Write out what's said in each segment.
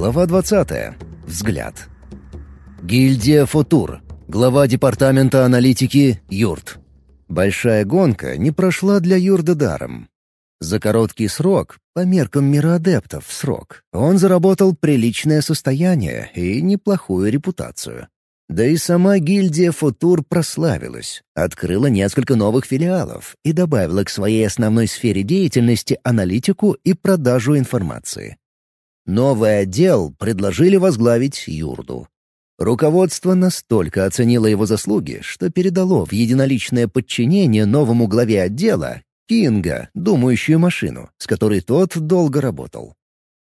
Глава 20. Взгляд. Гильдия Футур. Глава департамента аналитики Юрт. Большая гонка не прошла для Юрда даром. За короткий срок, по меркам мира адептов срок, он заработал приличное состояние и неплохую репутацию. Да и сама гильдия Футур прославилась, открыла несколько новых филиалов и добавила к своей основной сфере деятельности аналитику и продажу информации. Новый отдел предложили возглавить Юрду. Руководство настолько оценило его заслуги, что передало в единоличное подчинение новому главе отдела Кинга, думающую машину, с которой тот долго работал.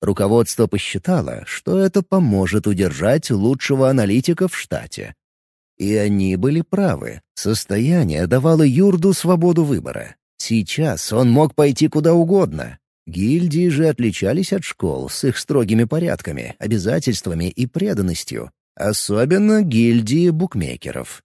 Руководство посчитало, что это поможет удержать лучшего аналитика в штате. И они были правы. Состояние давало Юрду свободу выбора. Сейчас он мог пойти куда угодно. Гильдии же отличались от школ с их строгими порядками, обязательствами и преданностью. Особенно гильдии букмекеров.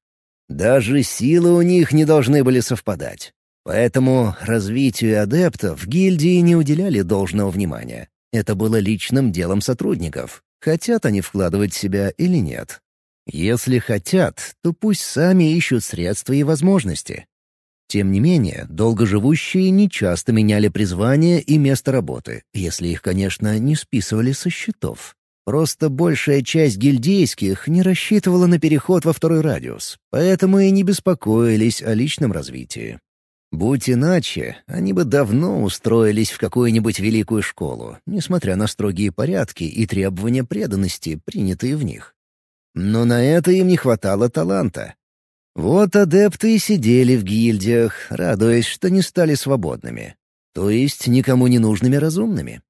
Даже силы у них не должны были совпадать. Поэтому развитию адептов гильдии не уделяли должного внимания. Это было личным делом сотрудников. Хотят они вкладывать себя или нет. Если хотят, то пусть сами ищут средства и возможности. Тем не менее, долгоживущие не часто меняли призвание и место работы, если их, конечно, не списывали со счетов. Просто большая часть гильдейских не рассчитывала на переход во второй радиус, поэтому и не беспокоились о личном развитии. Будь иначе, они бы давно устроились в какую-нибудь великую школу, несмотря на строгие порядки и требования преданности, принятые в них. Но на это им не хватало таланта. Вот адепты и сидели в гильдиях, радуясь, что не стали свободными. То есть никому не нужными разумными.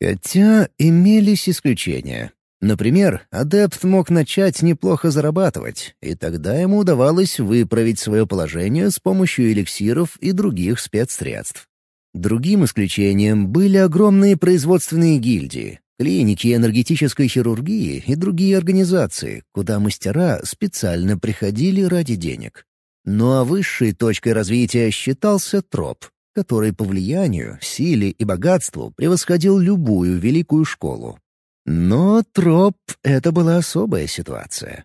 Хотя имелись исключения. Например, адепт мог начать неплохо зарабатывать, и тогда ему удавалось выправить свое положение с помощью эликсиров и других спецсредств. Другим исключением были огромные производственные гильдии, клиники энергетической хирургии и другие организации, куда мастера специально приходили ради денег. Ну а высшей точкой развития считался троп, который по влиянию, силе и богатству превосходил любую великую школу. Но троп — это была особая ситуация.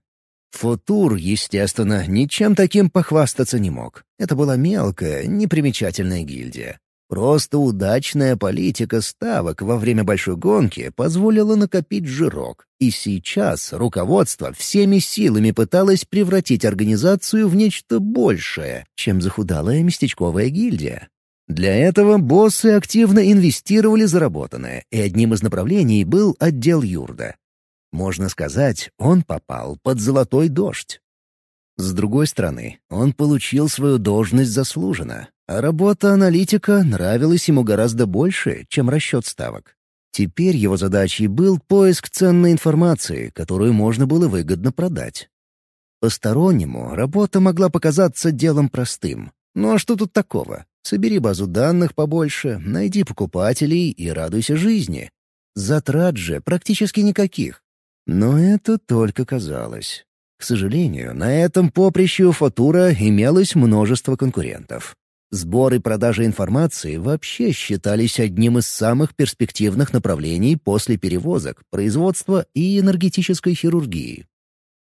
Футур, естественно, ничем таким похвастаться не мог. Это была мелкая, непримечательная гильдия. Просто удачная политика ставок во время большой гонки позволила накопить жирок, и сейчас руководство всеми силами пыталось превратить организацию в нечто большее, чем захудалая местечковая гильдия. Для этого боссы активно инвестировали заработанное, и одним из направлений был отдел Юрда. Можно сказать, он попал под золотой дождь. С другой стороны, он получил свою должность заслуженно, а работа аналитика нравилась ему гораздо больше, чем расчет ставок. Теперь его задачей был поиск ценной информации, которую можно было выгодно продать. Постороннему работа могла показаться делом простым. Ну а что тут такого? Собери базу данных побольше, найди покупателей и радуйся жизни. Затрат же практически никаких. Но это только казалось. К сожалению, на этом поприще у Фатура имелось множество конкурентов. Сбор и продажа информации вообще считались одним из самых перспективных направлений после перевозок, производства и энергетической хирургии.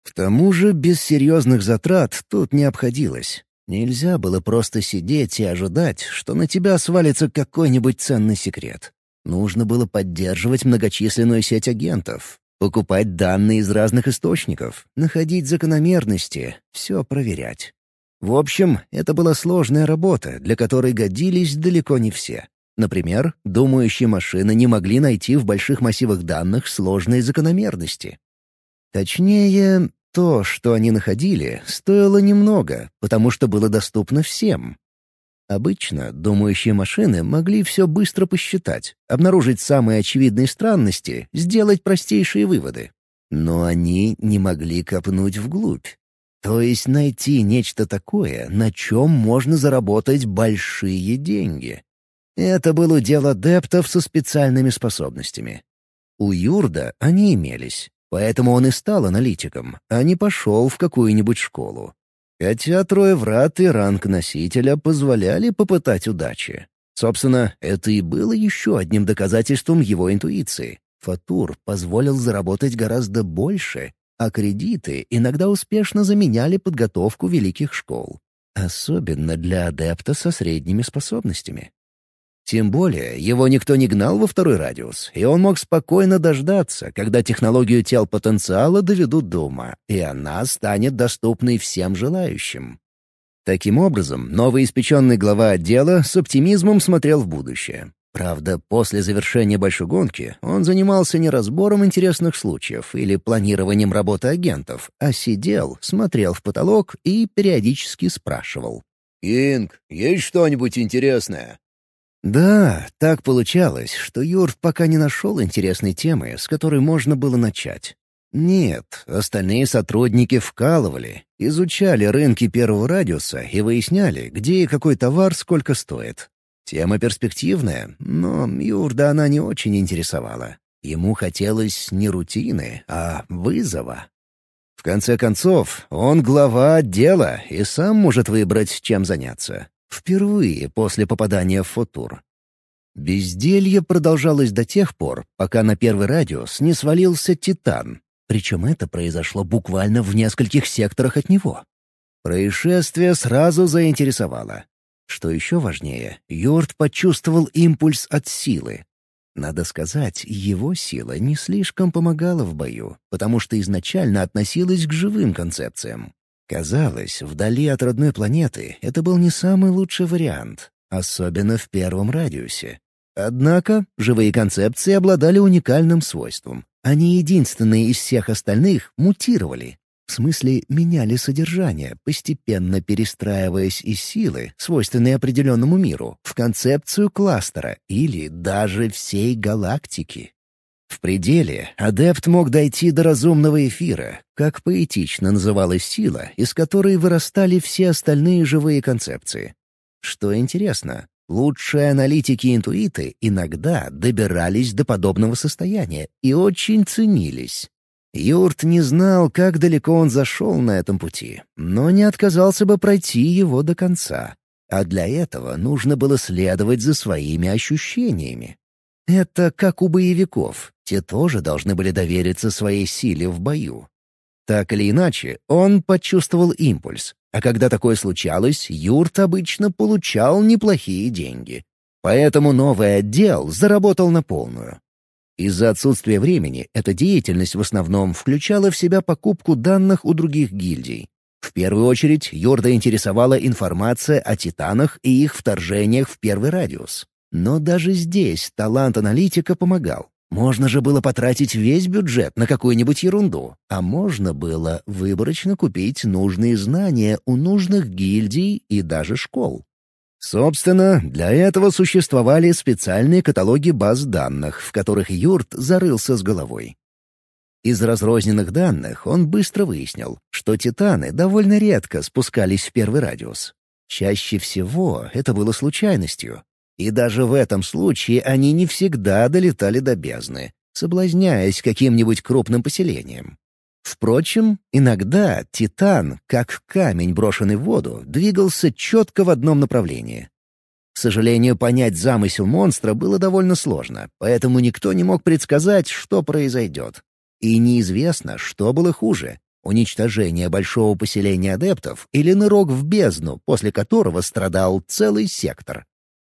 К тому же без серьезных затрат тут не обходилось. Нельзя было просто сидеть и ожидать, что на тебя свалится какой-нибудь ценный секрет. Нужно было поддерживать многочисленную сеть агентов, покупать данные из разных источников, находить закономерности, все проверять. В общем, это была сложная работа, для которой годились далеко не все. Например, думающие машины не могли найти в больших массивах данных сложные закономерности. Точнее, то, что они находили, стоило немного, потому что было доступно всем. Обычно думающие машины могли все быстро посчитать, обнаружить самые очевидные странности, сделать простейшие выводы. Но они не могли копнуть вглубь. То есть найти нечто такое, на чем можно заработать большие деньги. Это было дело адептов со специальными способностями. У Юрда они имелись, Поэтому он и стал аналитиком, а не пошел в какую-нибудь школу. Хотя трое врат и ранг носителя позволяли попытать удачи. Собственно, это и было еще одним доказательством его интуиции. Фатур позволил заработать гораздо больше, а кредиты иногда успешно заменяли подготовку великих школ. Особенно для адепта со средними способностями. Тем более, его никто не гнал во второй радиус, и он мог спокойно дождаться, когда технологию тел потенциала доведут до ума, и она станет доступной всем желающим. Таким образом, новоиспеченный глава отдела с оптимизмом смотрел в будущее. Правда, после завершения большой гонки он занимался не разбором интересных случаев или планированием работы агентов, а сидел, смотрел в потолок и периодически спрашивал. «Кинг, есть что-нибудь интересное?» Да, так получалось, что Юрт пока не нашел интересной темы, с которой можно было начать. Нет, остальные сотрудники вкалывали, изучали рынки первого радиуса и выясняли, где и какой товар сколько стоит. Тема перспективная, но Юрда она не очень интересовала. Ему хотелось не рутины, а вызова. В конце концов, он глава отдела и сам может выбрать, чем заняться. Впервые после попадания в футур. Безделье продолжалось до тех пор, пока на первый радиус не свалился Титан. Причем это произошло буквально в нескольких секторах от него. Происшествие сразу заинтересовало. Что еще важнее, Йорд почувствовал импульс от силы. Надо сказать, его сила не слишком помогала в бою, потому что изначально относилась к живым концепциям. Казалось, вдали от родной планеты это был не самый лучший вариант, особенно в первом радиусе. Однако живые концепции обладали уникальным свойством. Они единственные из всех остальных мутировали. В смысле, меняли содержание, постепенно перестраиваясь из силы, свойственной определенному миру, в концепцию кластера или даже всей галактики. В пределе адепт мог дойти до разумного эфира, как поэтично называлась сила, из которой вырастали все остальные живые концепции. Что интересно, лучшие аналитики-интуиты иногда добирались до подобного состояния и очень ценились. Юрт не знал, как далеко он зашел на этом пути, но не отказался бы пройти его до конца. А для этого нужно было следовать за своими ощущениями. Это как у боевиков, те тоже должны были довериться своей силе в бою. Так или иначе, он почувствовал импульс, а когда такое случалось, Юрт обычно получал неплохие деньги. Поэтому новый отдел заработал на полную. Из-за отсутствия времени эта деятельность в основном включала в себя покупку данных у других гильдий. В первую очередь Йорда интересовала информация о титанах и их вторжениях в первый радиус. Но даже здесь талант аналитика помогал. Можно же было потратить весь бюджет на какую-нибудь ерунду, а можно было выборочно купить нужные знания у нужных гильдий и даже школ. Собственно, для этого существовали специальные каталоги баз данных, в которых Юрт зарылся с головой. Из разрозненных данных он быстро выяснил, что титаны довольно редко спускались в первый радиус. Чаще всего это было случайностью, и даже в этом случае они не всегда долетали до бездны, соблазняясь каким-нибудь крупным поселением. Впрочем, иногда Титан, как камень, брошенный в воду, двигался четко в одном направлении. К сожалению, понять замысел монстра было довольно сложно, поэтому никто не мог предсказать, что произойдет. И неизвестно, что было хуже — уничтожение большого поселения адептов или нырок в бездну, после которого страдал целый сектор.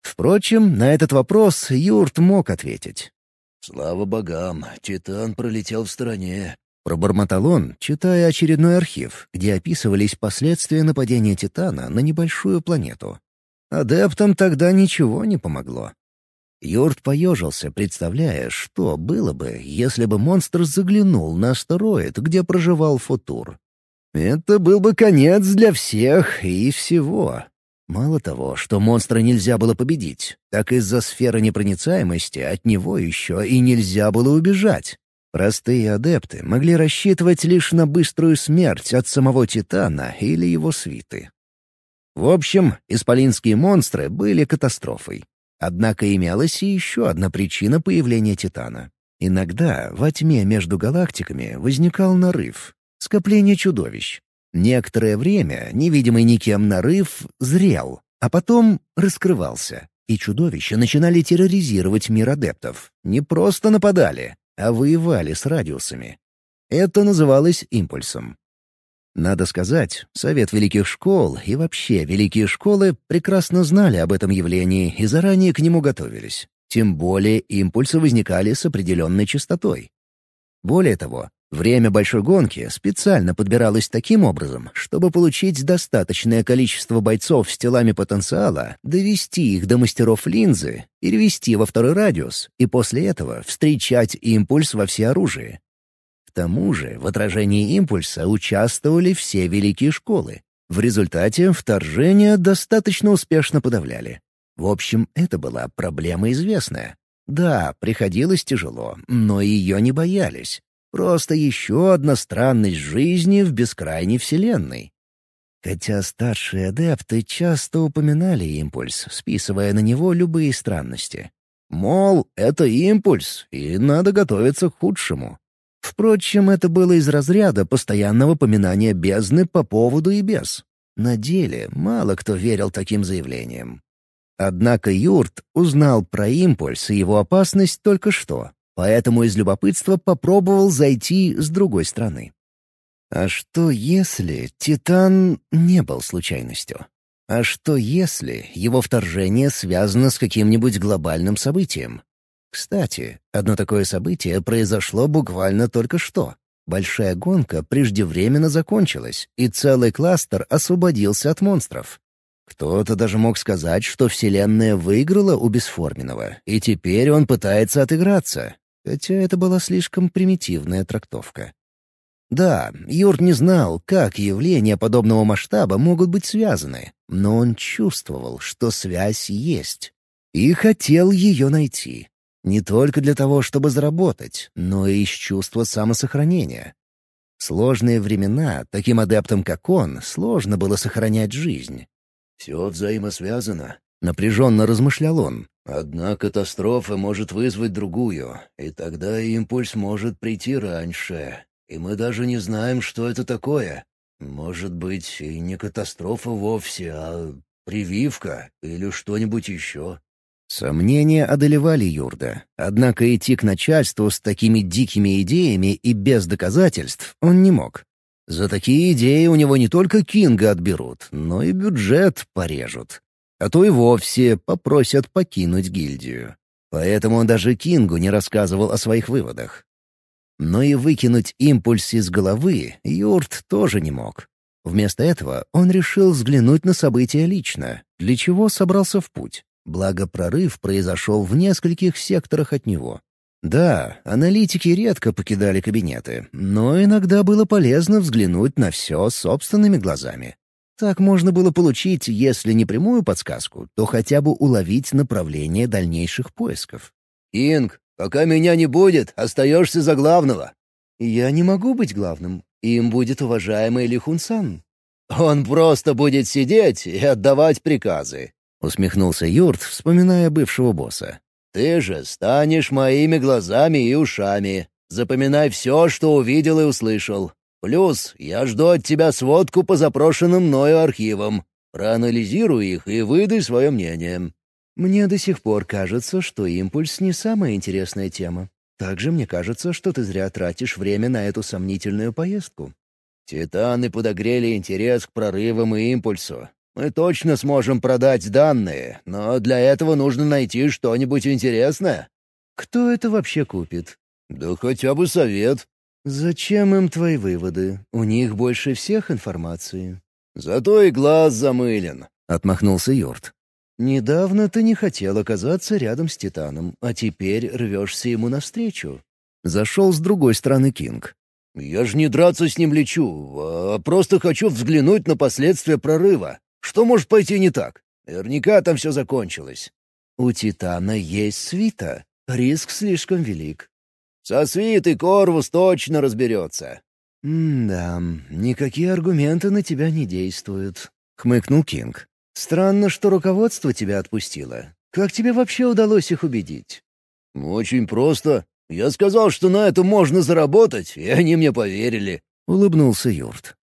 Впрочем, на этот вопрос Юрт мог ответить. «Слава богам, Титан пролетел в стороне», — пробормотал он, читая очередной архив, где описывались последствия нападения Титана на небольшую планету. Адептам тогда ничего не помогло. Юрт поежился, представляя, что было бы, если бы монстр заглянул на астероид, где проживал Футур. Это был бы конец для всех и всего. Мало того, что монстра нельзя было победить, так из-за сферы непроницаемости от него еще и нельзя было убежать. Простые адепты могли рассчитывать лишь на быструю смерть от самого Титана или его свиты. В общем, исполинские монстры были катастрофой. Однако имелась и еще одна причина появления Титана. Иногда во тьме между галактиками возникал нарыв — скопление чудовищ, Некоторое время невидимый никем нарыв зрел, а потом раскрывался, и чудовища начинали терроризировать мир адептов. Не просто нападали, а воевали с радиусами. Это называлось импульсом. Надо сказать, Совет Великих Школ и вообще Великие Школы прекрасно знали об этом явлении и заранее к нему готовились. Тем более импульсы возникали с определенной частотой. Более того, время большой гонки специально подбиралось таким образом, чтобы получить достаточное количество бойцов с телами потенциала, довести их до мастеров линзы, перевести во второй радиус и после этого встречать импульс во всеоружии тому же в отражении импульса участвовали все великие школы. В результате вторжение достаточно успешно подавляли. В общем, это была проблема известная. Да, приходилось тяжело, но ее не боялись. Просто еще одна странность жизни в бескрайней вселенной. Хотя старшие адепты часто упоминали импульс, списывая на него любые странности. Мол, это импульс, и надо готовиться к худшему. Впрочем, это было из разряда постоянного поминания бездны по поводу и без. На деле мало кто верил таким заявлениям. Однако Юрт узнал про импульс и его опасность только что, поэтому из любопытства попробовал зайти с другой стороны. А что если Титан не был случайностью? А что если его вторжение связано с каким-нибудь глобальным событием? Кстати, одно такое событие произошло буквально только что. Большая гонка преждевременно закончилась, и целый кластер освободился от монстров. Кто-то даже мог сказать, что Вселенная выиграла у Бесформенного, и теперь он пытается отыграться, хотя это была слишком примитивная трактовка. Да, Юрт не знал, как явления подобного масштаба могут быть связаны, но он чувствовал, что связь есть, и хотел ее найти. Не только для того, чтобы заработать, но и из чувства самосохранения. Сложные времена таким адептам, как он, сложно было сохранять жизнь. «Все взаимосвязано», — напряженно размышлял он. «Одна катастрофа может вызвать другую, и тогда импульс может прийти раньше, и мы даже не знаем, что это такое. Может быть, и не катастрофа вовсе, а прививка или что-нибудь еще. Сомнения одолевали Юрда, однако идти к начальству с такими дикими идеями и без доказательств он не мог. За такие идеи у него не только Кинга отберут, но и бюджет порежут. А то и вовсе попросят покинуть гильдию. Поэтому он даже Кингу не рассказывал о своих выводах. Но и выкинуть импульс из головы Юрт тоже не мог. Вместо этого он решил взглянуть на события лично, для чего собрался в путь. Благо, прорыв произошел в нескольких секторах от него. Да, аналитики редко покидали кабинеты, но иногда было полезно взглянуть на все собственными глазами. Так можно было получить, если не прямую подсказку, то хотя бы уловить направление дальнейших поисков. «Инг, пока меня не будет, остаешься за главного». «Я не могу быть главным. Им будет уважаемый Лихунсан». «Он просто будет сидеть и отдавать приказы. — усмехнулся Юрт, вспоминая бывшего босса. «Ты же станешь моими глазами и ушами. Запоминай все, что увидел и услышал. Плюс я жду от тебя сводку по запрошенным мною архивам. Проанализируй их и выдай свое мнение». «Мне до сих пор кажется, что импульс не самая интересная тема. Также мне кажется, что ты зря тратишь время на эту сомнительную поездку». «Титаны подогрели интерес к прорывам и импульсу. Мы точно сможем продать данные, но для этого нужно найти что-нибудь интересное». «Кто это вообще купит?» «Да хотя бы совет». «Зачем им твои выводы? У них больше всех информации». «Зато и глаз замылен», — отмахнулся Йорт. «Недавно ты не хотел оказаться рядом с Титаном, а теперь рвешься ему навстречу». Зашел с другой стороны Кинг. «Я же не драться с ним лечу, а просто хочу взглянуть на последствия прорыва. Что может пойти не так? Наверняка там все закончилось. У Титана есть свита. Риск слишком велик. Со свитой Корвус точно разберется. «Да, никакие аргументы на тебя не действуют», — хмыкнул Кинг. «Странно, что руководство тебя отпустило. Как тебе вообще удалось их убедить?» «Очень просто. Я сказал, что на этом можно заработать, и они мне поверили», — улыбнулся Юрт.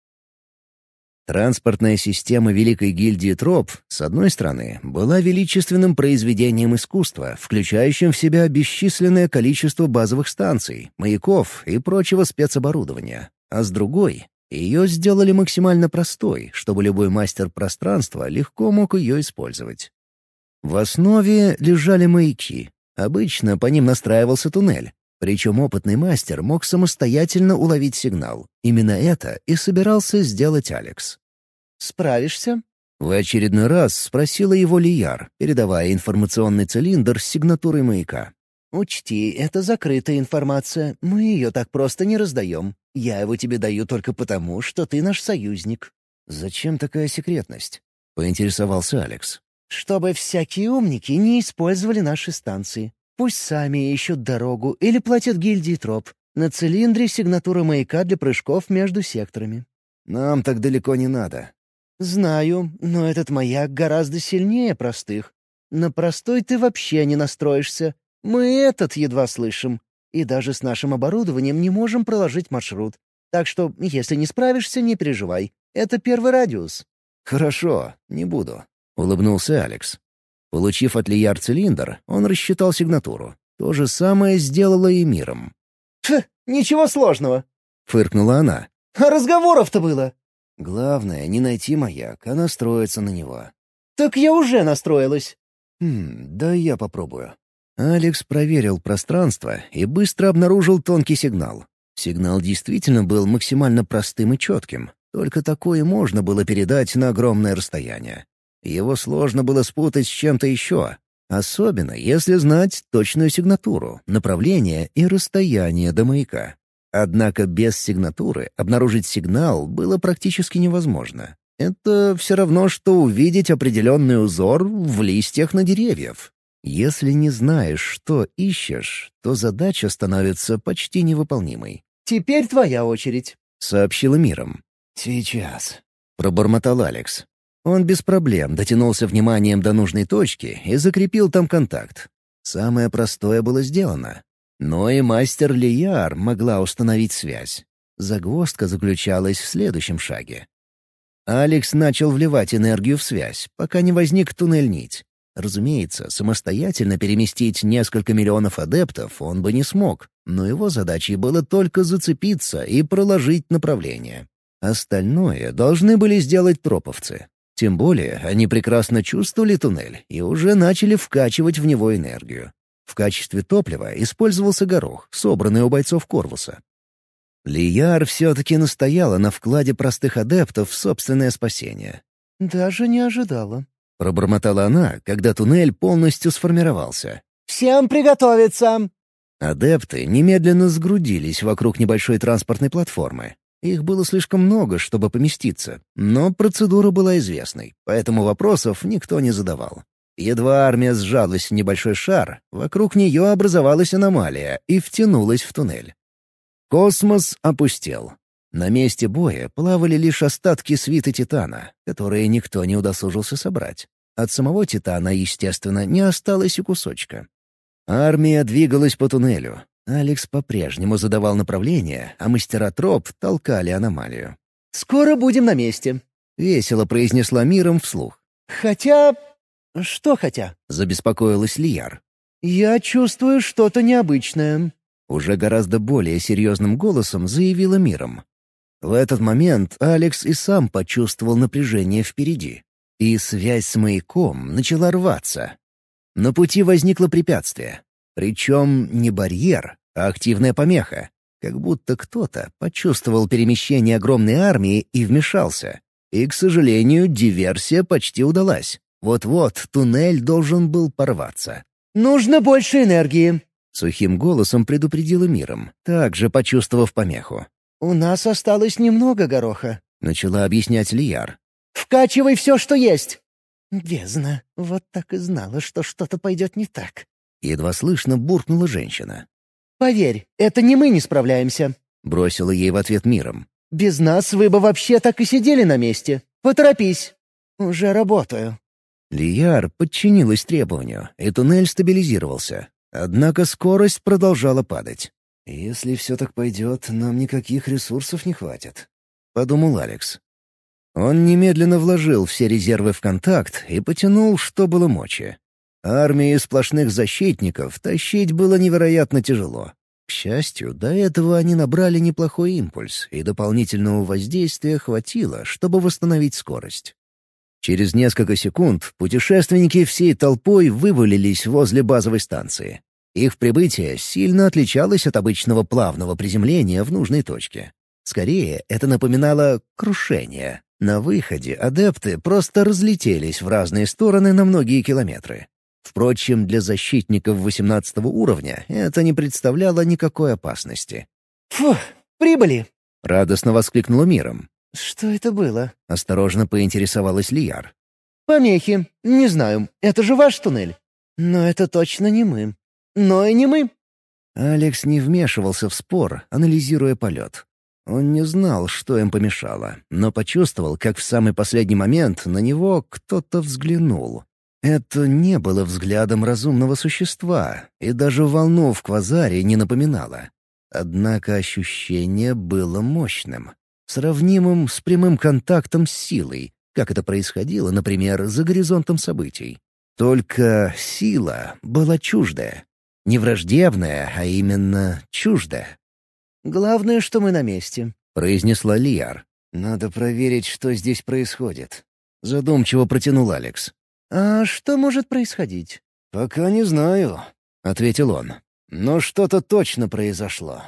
Транспортная система Великой гильдии Троп, с одной стороны, была величественным произведением искусства, включающим в себя бесчисленное количество базовых станций, маяков и прочего спецоборудования, а с другой ее сделали максимально простой, чтобы любой мастер пространства легко мог ее использовать. В основе лежали маяки. Обычно по ним настраивался туннель. Причем опытный мастер мог самостоятельно уловить сигнал. Именно это и собирался сделать Алекс. «Справишься?» В очередной раз спросила его Лияр, передавая информационный цилиндр с сигнатурой маяка. «Учти, это закрытая информация. Мы ее так просто не раздаем. Я его тебе даю только потому, что ты наш союзник». «Зачем такая секретность?» — поинтересовался Алекс. «Чтобы всякие умники не использовали наши станции. Пусть сами ищут дорогу или платят гильдии троп. На цилиндре сигнатура маяка для прыжков между секторами». «Нам так далеко не надо». «Знаю, но этот маяк гораздо сильнее простых. На простой ты вообще не настроишься, мы этот едва слышим. И даже с нашим оборудованием не можем проложить маршрут. Так что, если не справишься, не переживай. Это первый радиус». «Хорошо, не буду», — улыбнулся Алекс. Получив от Лияр цилиндр, он рассчитал сигнатуру. То же самое сделала и миром. «Фу, ничего сложного», — фыркнула она. «А разговоров-то было». «Главное, не найти маяк, а настроиться на него». «Так я уже настроилась». «Хм, да я попробую». Алекс проверил пространство и быстро обнаружил тонкий сигнал. Сигнал действительно был максимально простым и четким. Только такое можно было передать на огромное расстояние. Его сложно было спутать с чем-то еще, особенно если знать точную сигнатуру, направление и расстояние до маяка. Однако без сигнатуры обнаружить сигнал было практически невозможно. Это все равно, что увидеть определенный узор в листьях на деревьях. Если не знаешь, что ищешь, то задача становится почти невыполнимой. «Теперь твоя очередь», — сообщила миром. «Сейчас», — пробормотал Алекс. Он без проблем дотянулся вниманием до нужной точки и закрепил там контакт. Самое простое было сделано. Но и мастер Лияр могла установить связь. Загвоздка заключалась в следующем шаге. Алекс начал вливать энергию в связь, пока не возник туннель-нить. Разумеется, самостоятельно переместить несколько миллионов адептов он бы не смог, но его задачей было только зацепиться и проложить направление. Остальное должны были сделать троповцы. Тем более они прекрасно чувствовали туннель и уже начали вкачивать в него энергию. В качестве топлива использовался горох, собранный у бойцов Корвуса. Лияр все-таки настояла на вкладе простых адептов в собственное спасение. «Даже не ожидала», Пробормотала она, когда туннель полностью сформировался. «Всем приготовиться!» Адепты немедленно сгрудились вокруг небольшой транспортной платформы. Их было слишком много, чтобы поместиться, но процедура была известной, поэтому вопросов никто не задавал. Едва армия сжалась в небольшой шар, вокруг нее образовалась аномалия и втянулась в туннель. Космос опустел. На месте боя плавали лишь остатки свиты Титана, которые никто не удосужился собрать. От самого Титана, естественно, не осталось и кусочка. Армия двигалась по туннелю. Алекс по-прежнему задавал направление, а мастера троп толкали аномалию. «Скоро будем на месте», — весело произнесла миром вслух. «Хотя...» «Что хотя?» — забеспокоилась Лияр. «Я чувствую что-то необычное», — уже гораздо более серьезным голосом заявила миром. В этот момент Алекс и сам почувствовал напряжение впереди, и связь с маяком начала рваться. На пути возникло препятствие. Причем не барьер, а активная помеха. Как будто кто-то почувствовал перемещение огромной армии и вмешался. И, к сожалению, диверсия почти удалась. Вот-вот туннель должен был порваться. «Нужно больше энергии», — сухим голосом предупредила миром, также почувствовав помеху. «У нас осталось немного гороха», — начала объяснять Лияр. «Вкачивай все, что есть!» «Бездна, вот так и знала, что что-то пойдет не так». Едва слышно буркнула женщина. «Поверь, это не мы не справляемся», — бросила ей в ответ миром. «Без нас вы бы вообще так и сидели на месте. Поторопись». «Уже работаю». Лияр подчинилась требованию, и туннель стабилизировался. Однако скорость продолжала падать. «Если все так пойдет, нам никаких ресурсов не хватит», — подумал Алекс. Он немедленно вложил все резервы в контакт и потянул, что было мочи. Армии сплошных защитников тащить было невероятно тяжело. К счастью, до этого они набрали неплохой импульс, и дополнительного воздействия хватило, чтобы восстановить скорость. Через несколько секунд путешественники всей толпой вывалились возле базовой станции. Их прибытие сильно отличалось от обычного плавного приземления в нужной точке. Скорее, это напоминало крушение. На выходе адепты просто разлетелись в разные стороны на многие километры. Впрочем, для защитников 18 уровня это не представляло никакой опасности. «Фу, прибыли!» — радостно воскликнула миром. «Что это было?» — осторожно поинтересовалась Лияр. «Помехи. Не знаю. Это же ваш туннель». «Но это точно не мы. Но и не мы». Алекс не вмешивался в спор, анализируя полет. Он не знал, что им помешало, но почувствовал, как в самый последний момент на него кто-то взглянул. Это не было взглядом разумного существа, и даже волну в квазаре не напоминало. Однако ощущение было мощным, сравнимым с прямым контактом с силой, как это происходило, например, за горизонтом событий. Только сила была чуждая. Не враждебная, а именно чуждая. «Главное, что мы на месте», — произнесла Лиар. «Надо проверить, что здесь происходит». Задумчиво протянул Алекс. «А что может происходить?» «Пока не знаю», — ответил он. «Но что-то точно произошло.